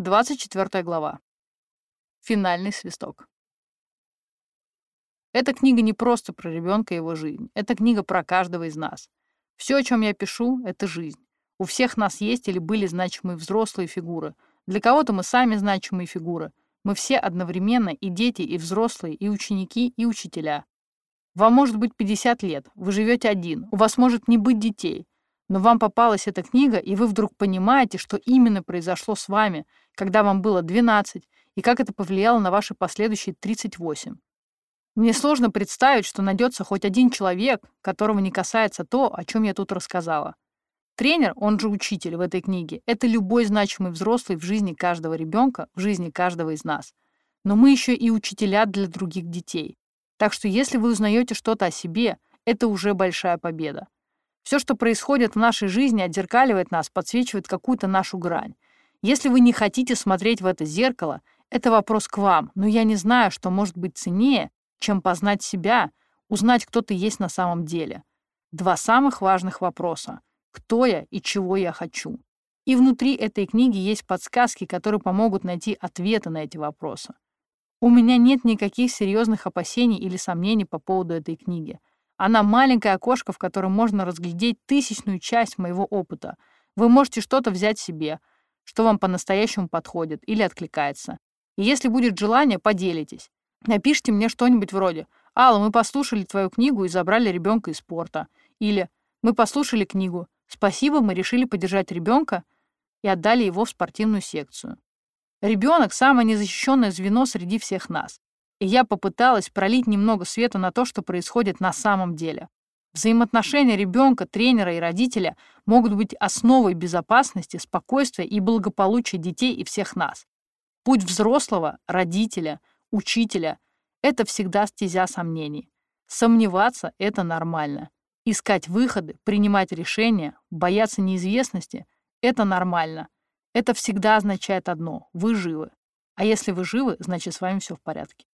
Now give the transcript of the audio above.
24 глава. Финальный свисток. Эта книга не просто про ребенка и его жизнь. Это книга про каждого из нас. Все, о чем я пишу, — это жизнь. У всех нас есть или были значимые взрослые фигуры. Для кого-то мы сами значимые фигуры. Мы все одновременно и дети, и взрослые, и ученики, и учителя. Вам может быть 50 лет, вы живете один, у вас может не быть детей, но вам попалась эта книга, и вы вдруг понимаете, что именно произошло с вами, когда вам было 12, и как это повлияло на ваши последующие 38. Мне сложно представить, что найдется хоть один человек, которого не касается то, о чем я тут рассказала. Тренер, он же учитель в этой книге, это любой значимый взрослый в жизни каждого ребенка, в жизни каждого из нас. Но мы еще и учителя для других детей. Так что если вы узнаете что-то о себе, это уже большая победа. Все, что происходит в нашей жизни, отзеркаливает нас, подсвечивает какую-то нашу грань. Если вы не хотите смотреть в это зеркало, это вопрос к вам, но я не знаю, что может быть ценнее, чем познать себя, узнать, кто ты есть на самом деле. Два самых важных вопроса. Кто я и чего я хочу? И внутри этой книги есть подсказки, которые помогут найти ответы на эти вопросы. У меня нет никаких серьезных опасений или сомнений по поводу этой книги. Она маленькое окошко, в котором можно разглядеть тысячную часть моего опыта. Вы можете что-то взять себе, что вам по-настоящему подходит или откликается. И если будет желание, поделитесь. Напишите мне что-нибудь вроде «Алла, мы послушали твою книгу и забрали ребенка из спорта». Или «Мы послушали книгу. Спасибо, мы решили поддержать ребенка и отдали его в спортивную секцию». Ребенок — самое незащищенное звено среди всех нас и я попыталась пролить немного света на то, что происходит на самом деле. Взаимоотношения ребенка, тренера и родителя могут быть основой безопасности, спокойствия и благополучия детей и всех нас. Путь взрослого, родителя, учителя — это всегда стезя сомнений. Сомневаться — это нормально. Искать выходы, принимать решения, бояться неизвестности — это нормально. Это всегда означает одно — вы живы. А если вы живы, значит, с вами все в порядке.